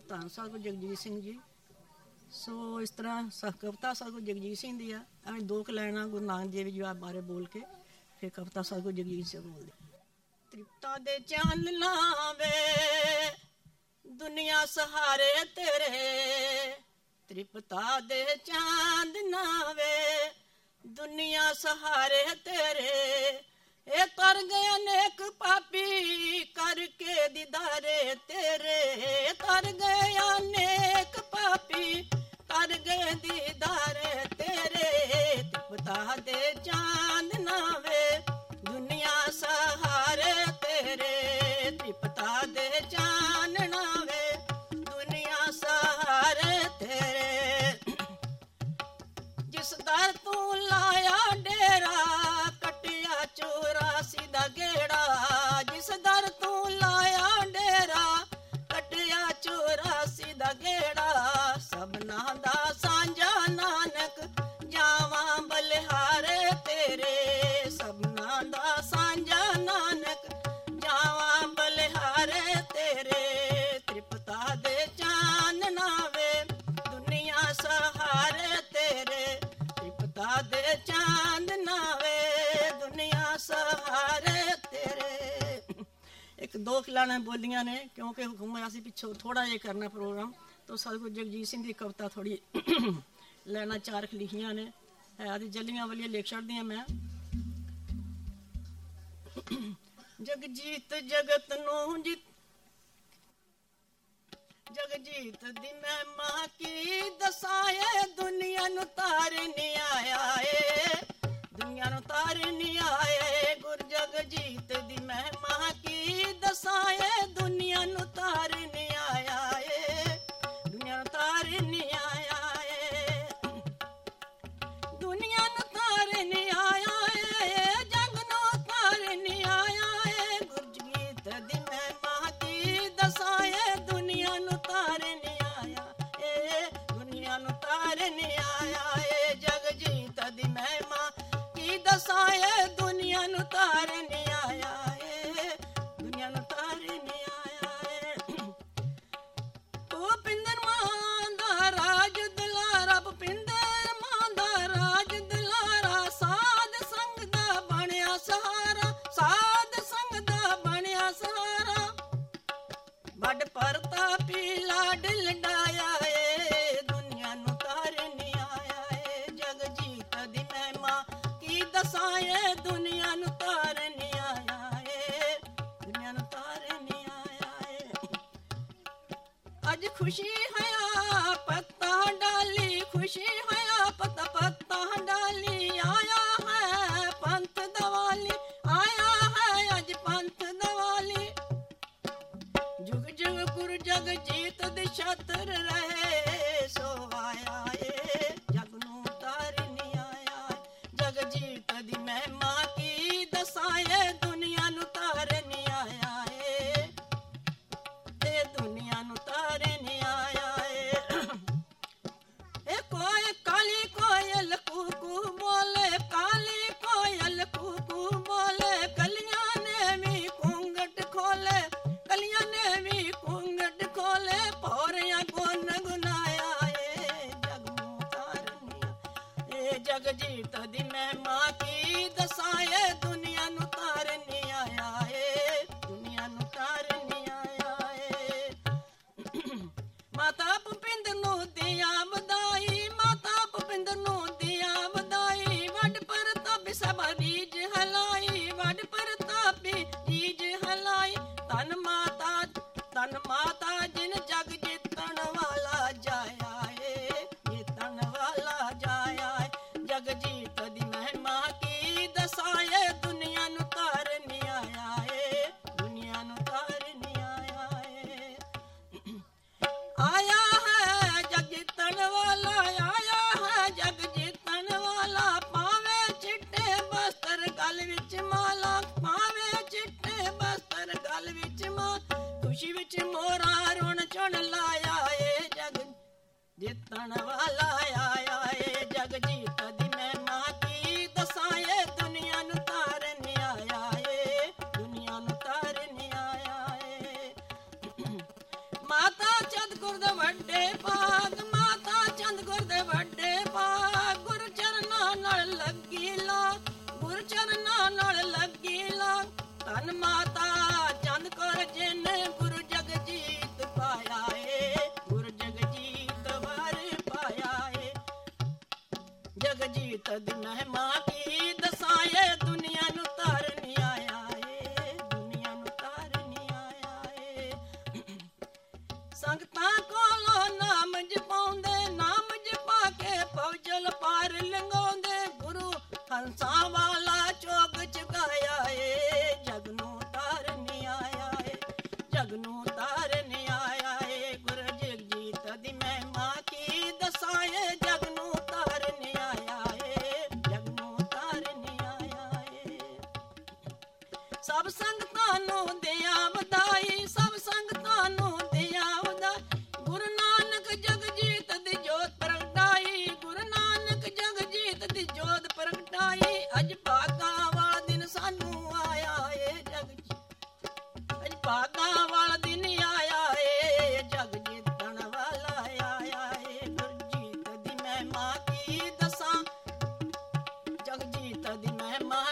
ਪ੍ਰਧਾਨ ਸਾਹਿਬ ਜਗਜੀਤ ਸਿੰਘ ਜੀ। ਸੋ ਇਸ ਤਰ੍ਹਾਂ ਕਵਿਤਾ ਸਾਹਿਬ ਜਗਜੀਤ ਸਿੰਘ ਦੀ ਆ। ਐਵੇਂ ਦੋ ਕੁ ਲੈਣਾ ਗੁਰੂ ਨਾਨਕ ਦੇਵ ਜੀ ਬਾਰੇ ਬੋਲ ਕੇ ਫਿਰ ਕਵਿਤਾ ਸਾਹਿਬ ਜਗਜੀਤ ਸਿੰਘ ਬੋਲਦੇ ਤ੍ਰਿਪਤਾ ਦੇ ਚੰਨ ਲਾਵੇ, ਦੁਨੀਆ ਸਹਾਰੇ ਤੇਰੇ। ਤ੍ਰਿਪਤਾ ਦੇ ਚਾਂਦ ਨਾਵੇ, ਦੁਨੀਆ ਸਹਾਰੇ ਤੇਰੇ। ਦੀਦਾਰੇ ਤੇਰੇ ਤਰ ਗਿਆ ਨੇਕ ਪਾਪੀ। ਤਰ ਗਏ ਦੀਦਾਰੇ ਤੇਰੇ। ਬਤਾ ਦੇ ਜਾ ਦੋ ਖਿਲਾਣਾ ਬੋਲੀਆਂ ਨੇ, ਕਿਉਂਕਿ ਹੁਕਮ ਅਸੀਂ ਪਿੱਛੋਂ ਥੋੜਾ ਜਿਹਾ ਕਰਨਾ ਪ੍ਰੋਗਰਾਮ। ਤੋਂ ਸਤਿਗੁਰੂ ਜਗਜੀਤ ਸਿੰਘ ਦੀ ਕਵਿਤਾ ਥੋੜੀ ਲੈਣਾ ਚਾਰਖ ਲਿਖੀਆਂ ਨੇ। ਆਦੀ ਜੱਲੀਆਂ ਵਾਲੀਆਂ ਲਿਖ ਛੱਡਦੀਆਂ ਮੈਂ। ਜਗਜੀਤ ਜਗਤ ਨੂੰ ਜਿਤ ਜਗਜੀਤ ਦੀ ਮੈਂ ਮਾਂ ਕੀ ਦਸਾਏ ਦੁਨੀਆ ਨੂੰ ਤਾਰਨਿਆ? ਕਸਾਏ ਦੁਨੀਆ ਨੂੰ ਤਾਰਨ ਆਇਆ ਏ ਨੂੰ ਤਾਰਨ ਆਇਆ ਏ ਅੱਜ ਖੁਸ਼ੀ ਆਇਆ ਹੈ ਜਗ ਜੀਤਣ ਵਾਲਾ, ਆਇਆ ਹੈ ਜਗ ਜੀਤਣ ਵਾਲਾ। ਪਾਵੇ ਚਿੱਟੇ ਬਸਤਰ ਗਲ ਵਿੱਚ ਮਾਲਾ ਪਾਵੇ ਚਿੱਟੇ ਬਸਤਰ ਗਲ ਵਿੱਚ ਖੁਸ਼ੀ ਵਿੱਚ ਮੋਰਾ ਰੁਣ ਚੁਣ ਲਾਇਆ ਏ ਜਗ ਜੀਤਣ ਵਾਲਾ, ਆਇਆ ਧੰਨ ਮਾਤਾ ਚੰਦ ਕੌਰ ਜਿਨੇ ਗੁਰੂ ਜਗਜੀਤ ਪਾਇਆ ਏ ਗੁਰੂ ਜਗਜੀਤ ਵਾਰ ਪਾਇਆ ਏ ਜਗਜੀਤ ਦੀ ਮਹਿਮਾ ਕੀ ਦਸਾਏ, ਦੁਨੀਆ ਨੂੰ ਪਾਦਾਂ ਵਾਲ ਦਿਨ ਆਇਆ ਏ, ਜਗ ਜਿੱਤਣ ਵਾਲਾ ਆਇਆ ਏ। ਗੁਰਜੀਤ ਦੀ ਮਹਿਮਾ ਕੀ ਦਸਾਂ? ਜਗ ਜੀਤ ਦੀ ਮਹਿਮਾ